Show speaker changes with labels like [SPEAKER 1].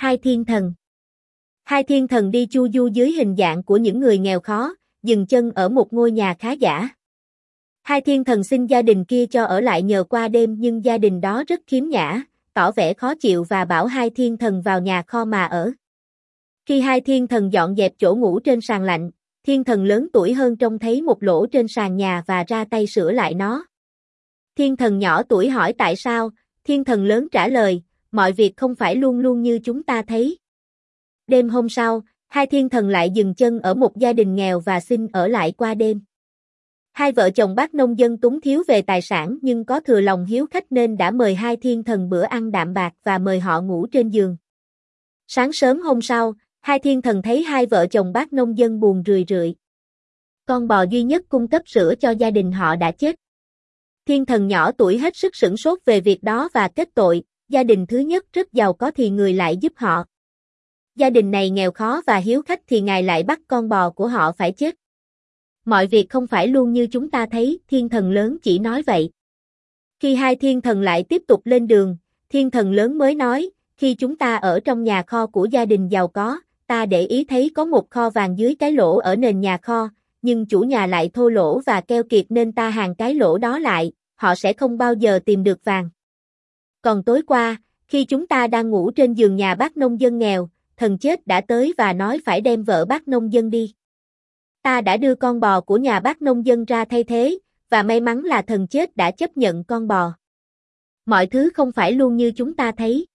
[SPEAKER 1] Hai thiên thần Hai thiên thần đi chu du dưới hình dạng của những người nghèo khó, dừng chân ở một ngôi nhà khá giả. Hai thiên thần xin gia đình kia cho ở lại nhờ qua đêm nhưng gia đình đó rất khiếm nhã, tỏ vẻ khó chịu và bảo hai thiên thần vào nhà kho mà ở. Khi hai thiên thần dọn dẹp chỗ ngủ trên sàn lạnh, thiên thần lớn tuổi hơn trông thấy một lỗ trên sàn nhà và ra tay sửa lại nó. Thiên thần nhỏ tuổi hỏi tại sao, thiên thần lớn trả lời, mọi việc không phải luôn luôn như chúng ta thấy. Đêm hôm sau, hai thiên thần lại dừng chân ở một gia đình nghèo và xin ở lại qua đêm. Hai vợ chồng bác nông dân túng thiếu về tài sản nhưng có thừa lòng hiếu khách nên đã mời hai thiên thần bữa ăn đạm bạc và mời họ ngủ trên giường. Sáng sớm hôm sau, hai thiên thần thấy hai vợ chồng bác nông dân buồn rười rượi. Con bò duy nhất cung cấp sữa cho gia đình họ đã chết. Thiên thần nhỏ tuổi hết sức sửng sốt về việc đó và kết tội, gia đình thứ nhất rất giàu có thì người lại giúp họ. Gia đình này nghèo khó và hiếu khách thì ngài lại bắt con bò của họ phải chết. Mọi việc không phải luôn như chúng ta thấy, thiên thần lớn chỉ nói vậy. Khi hai thiên thần lại tiếp tục lên đường, thiên thần lớn mới nói, khi chúng ta ở trong nhà kho của gia đình giàu có, ta để ý thấy có một kho vàng dưới cái lỗ ở nền nhà kho, nhưng chủ nhà lại thô lỗ và keo kiệt nên ta hàng cái lỗ đó lại, họ sẽ không bao giờ tìm được vàng. Còn tối qua, khi chúng ta đang ngủ trên giường nhà bác nông dân nghèo, thần chết đã tới và nói phải đem vợ bác nông dân đi. Ta đã đưa con bò của nhà bác nông dân ra thay thế, và may mắn là thần chết đã chấp nhận con bò. Mọi thứ không phải luôn như chúng ta thấy.